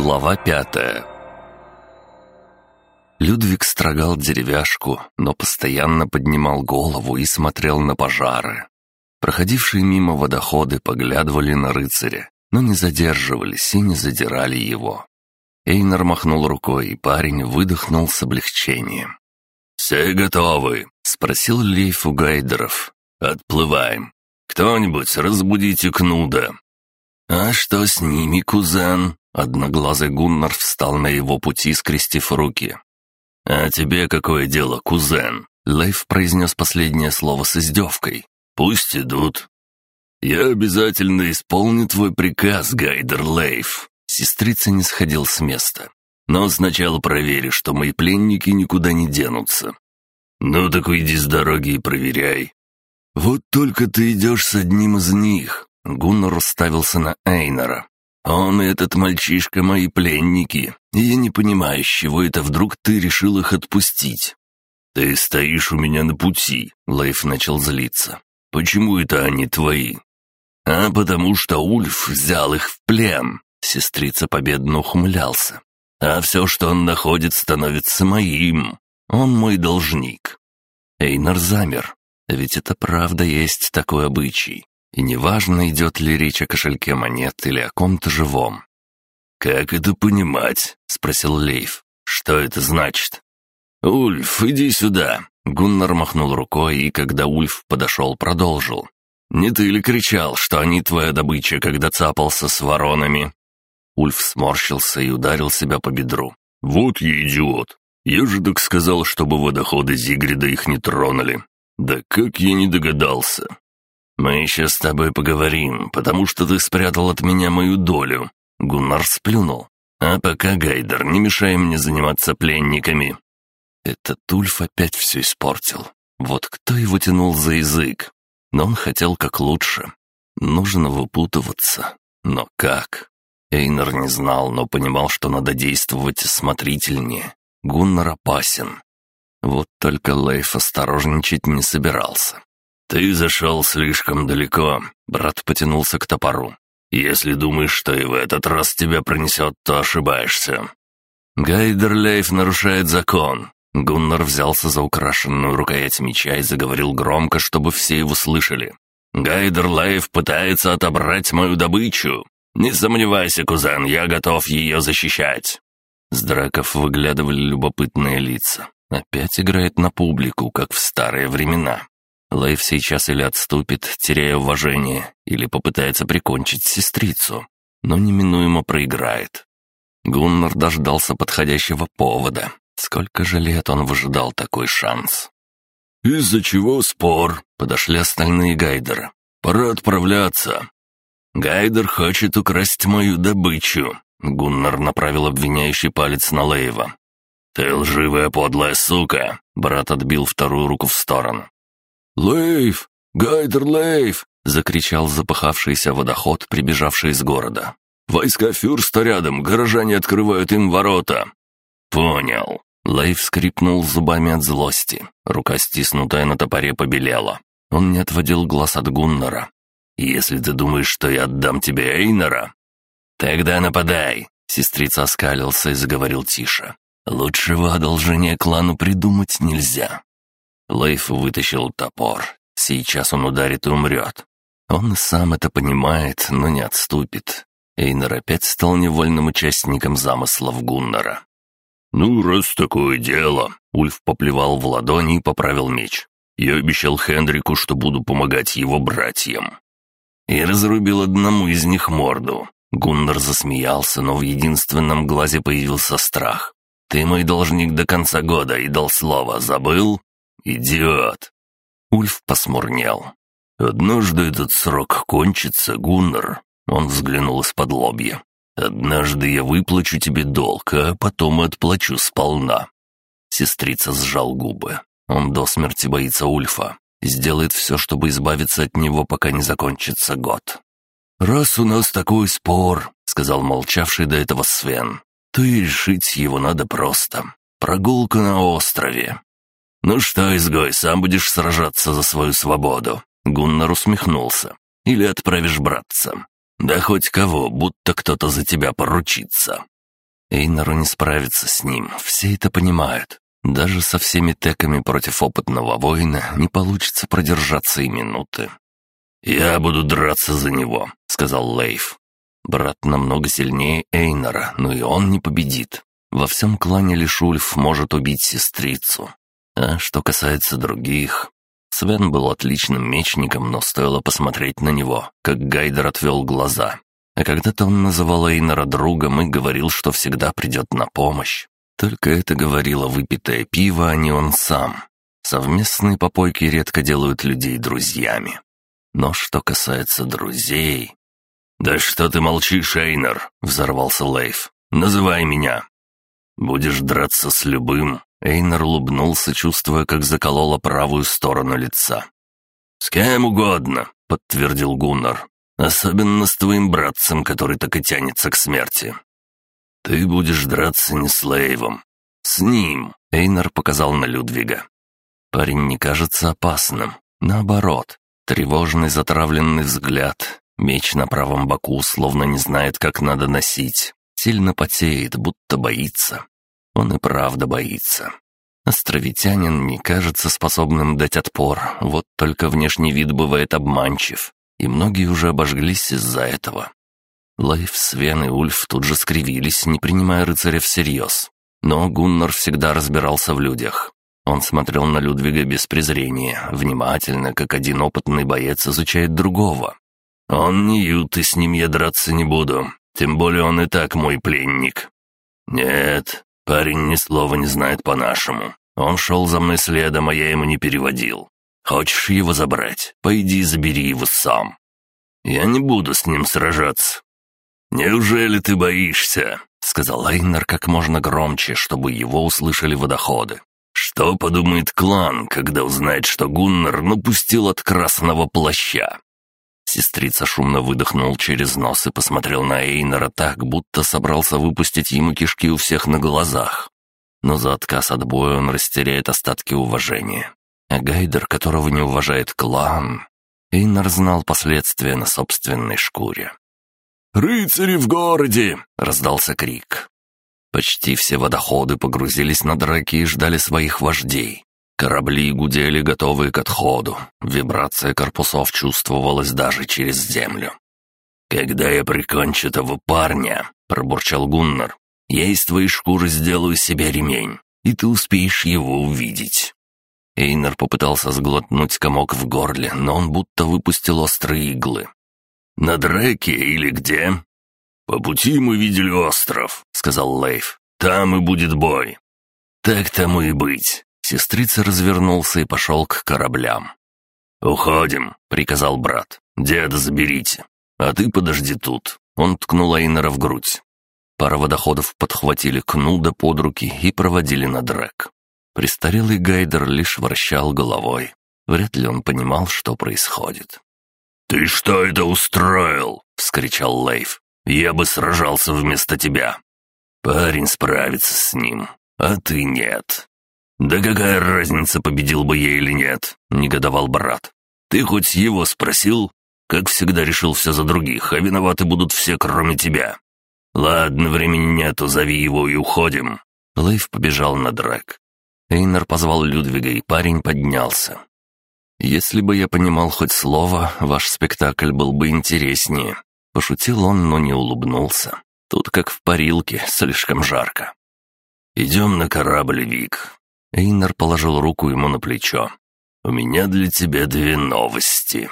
Глава пятая Людвиг строгал деревяшку, но постоянно поднимал голову и смотрел на пожары. Проходившие мимо водоходы поглядывали на рыцаря, но не задерживались и не задирали его. Эйнар махнул рукой, и парень выдохнул с облегчением. «Все готовы?» — спросил Лейф у гайдеров. «Отплываем. Кто-нибудь разбудите Кнуда». «А что с ними, кузен?» Одноглазый Гуннар встал на его пути, скрестив руки. «А тебе какое дело, кузен?» Лейф произнес последнее слово с издевкой. «Пусть идут». «Я обязательно исполню твой приказ, Гайдер Лейф». Сестрица не сходил с места. «Но сначала проверь, что мои пленники никуда не денутся». «Ну так уйди с дороги и проверяй». «Вот только ты идешь с одним из них». Гуннар уставился на Эйнора. «Он и этот мальчишка мои пленники, и я не понимаю, с чего это вдруг ты решил их отпустить». «Ты стоишь у меня на пути», — Лейф начал злиться. «Почему это они твои?» «А потому что Ульф взял их в плен», — сестрица победно ухмылялся. «А все, что он находит, становится моим. Он мой должник». Эйнар замер. Ведь это правда есть такой обычай. И неважно, идет ли речь о кошельке монет или о ком-то живом. «Как это понимать?» — спросил Лейф. «Что это значит?» «Ульф, иди сюда!» Гуннар махнул рукой, и когда Ульф подошел, продолжил. «Не ты ли кричал, что они твоя добыча, когда цапался с воронами?» Ульф сморщился и ударил себя по бедру. «Вот я идиот! Я же так сказал, чтобы водоходы Зигрида их не тронули. Да как я не догадался!» «Мы еще с тобой поговорим, потому что ты спрятал от меня мою долю». Гуннар сплюнул. «А пока, Гайдер, не мешай мне заниматься пленниками». Этот Ульф опять все испортил. Вот кто его тянул за язык? Но он хотел как лучше. Нужно выпутываться. Но как? Эйнер не знал, но понимал, что надо действовать осмотрительнее. Гуннар опасен. Вот только Лейф осторожничать не собирался. «Ты зашел слишком далеко», — брат потянулся к топору. «Если думаешь, что и в этот раз тебя пронесет, то ошибаешься». Гайдерлейф нарушает закон. Гуннар взялся за украшенную рукоять меча и заговорил громко, чтобы все его слышали. «Гайдерлейф пытается отобрать мою добычу. Не сомневайся, кузен, я готов ее защищать». С драков выглядывали любопытные лица. Опять играет на публику, как в старые времена. Лейв сейчас или отступит, теряя уважение, или попытается прикончить сестрицу, но неминуемо проиграет. Гуннар дождался подходящего повода. Сколько же лет он выжидал такой шанс? «Из-за чего спор?» — подошли остальные гайдеры. «Пора отправляться». «Гайдер хочет украсть мою добычу», — Гуннар направил обвиняющий палец на Лейва. «Ты лживая подлая сука!» — брат отбил вторую руку в сторону. «Лейв! Гайдер Лейв!» — закричал запахавшийся водоход, прибежавший из города. «Войска Фюрста рядом, горожане открывают им ворота!» «Понял!» Лейв скрипнул зубами от злости. Рука, стиснутая на топоре, побелела. Он не отводил глаз от Гуннера. «Если ты думаешь, что я отдам тебе Эйнора...» «Тогда нападай!» Сестрица оскалился и заговорил тише. «Лучшего одолжения клану придумать нельзя. Лейф вытащил топор. Сейчас он ударит и умрет. Он сам это понимает, но не отступит. Эйнер опять стал невольным участником замыслов Гуннера. «Ну, раз такое дело...» Ульф поплевал в ладони и поправил меч. «Я обещал Хендрику, что буду помогать его братьям». И разрубил одному из них морду. Гуннер засмеялся, но в единственном глазе появился страх. «Ты мой должник до конца года и дал слово, забыл?» «Идиот!» Ульф посмурнел. «Однажды этот срок кончится, Гуннар», — он взглянул из-под лобья. «Однажды я выплачу тебе долг, а потом отплачу сполна». Сестрица сжал губы. Он до смерти боится Ульфа. Сделает все, чтобы избавиться от него, пока не закончится год. «Раз у нас такой спор», — сказал молчавший до этого Свен, — «то и решить его надо просто. Прогулка на острове. «Ну что, изгой, сам будешь сражаться за свою свободу?» Гуннар усмехнулся. «Или отправишь братца? Да хоть кого, будто кто-то за тебя поручится». Эйнару не справиться с ним, все это понимают. Даже со всеми теками против опытного воина не получится продержаться и минуты. «Я буду драться за него», — сказал Лейф. Брат намного сильнее Эйнара, но и он не победит. Во всем клане лишь Ульф может убить сестрицу. А что касается других... Свен был отличным мечником, но стоило посмотреть на него, как Гайдер отвел глаза. А когда-то он называл Эйнара другом и говорил, что всегда придет на помощь. Только это говорило выпитое пиво, а не он сам. Совместные попойки редко делают людей друзьями. Но что касается друзей... «Да что ты молчишь, Эйнар?» — взорвался Лейф. «Называй меня!» «Будешь драться с любым?» Эйнар улыбнулся, чувствуя, как заколола правую сторону лица. «С кем угодно», — подтвердил Гуннар. «Особенно с твоим братцем, который так и тянется к смерти». «Ты будешь драться не с Лейвом. С ним», — Эйнар показал на Людвига. Парень не кажется опасным. Наоборот, тревожный затравленный взгляд, меч на правом боку, словно не знает, как надо носить. Сильно потеет, будто боится. Он и правда боится. Островитянин не кажется способным дать отпор, вот только внешний вид бывает обманчив, и многие уже обожглись из-за этого. Лайф, Свен и Ульф тут же скривились, не принимая рыцаря всерьез. Но Гуннар всегда разбирался в людях. Он смотрел на Людвига без презрения, внимательно, как один опытный боец изучает другого. «Он не ют, и с ним я драться не буду. Тем более он и так мой пленник. Нет, парень ни слова не знает по-нашему. Он шел за мной следом, а я ему не переводил. Хочешь его забрать? Пойди забери его сам. Я не буду с ним сражаться. Неужели ты боишься? Сказал Айнер как можно громче, чтобы его услышали водоходы. Что подумает клан, когда узнает, что Гуннар напустил от красного плаща? Сестрица шумно выдохнул через нос и посмотрел на Эйнера так, будто собрался выпустить ему кишки у всех на глазах. Но за отказ от боя он растеряет остатки уважения. А Гайдер, которого не уважает клан... Эйнер знал последствия на собственной шкуре. «Рыцари в городе!» — раздался крик. Почти все водоходы погрузились на драки и ждали своих вождей. Корабли гудели, готовые к отходу. Вибрация корпусов чувствовалась даже через землю. «Когда я прикончу этого парня», — пробурчал Гуннар, — «я из твоей шкуры сделаю себе ремень, и ты успеешь его увидеть». Эйнер попытался сглотнуть комок в горле, но он будто выпустил острые иглы. «На дреке или где?» «По пути мы видели остров», — сказал Лейф. «Там и будет бой». «Так тому и быть. Сестрица развернулся и пошел к кораблям. «Уходим», — приказал брат. «Деда заберите. А ты подожди тут». Он ткнул Эйнера в грудь. Пара водоходов подхватили Кнуда под руки и проводили на драк. Престарелый Гайдер лишь вращал головой. Вряд ли он понимал, что происходит. «Ты что это устроил?» — вскричал Лейф. «Я бы сражался вместо тебя». «Парень справится с ним, а ты нет. «Да какая разница, победил бы я или нет?» — негодовал брат. «Ты хоть его спросил? Как всегда решил все за других, а виноваты будут все, кроме тебя. Ладно, времени нету, зови его и уходим». Лейв побежал на драк. Эйнер позвал Людвига, и парень поднялся. «Если бы я понимал хоть слово, ваш спектакль был бы интереснее». Пошутил он, но не улыбнулся. Тут как в парилке, слишком жарко. «Идем на корабль, Вик. Эйнар положил руку ему на плечо. «У меня для тебя две новости».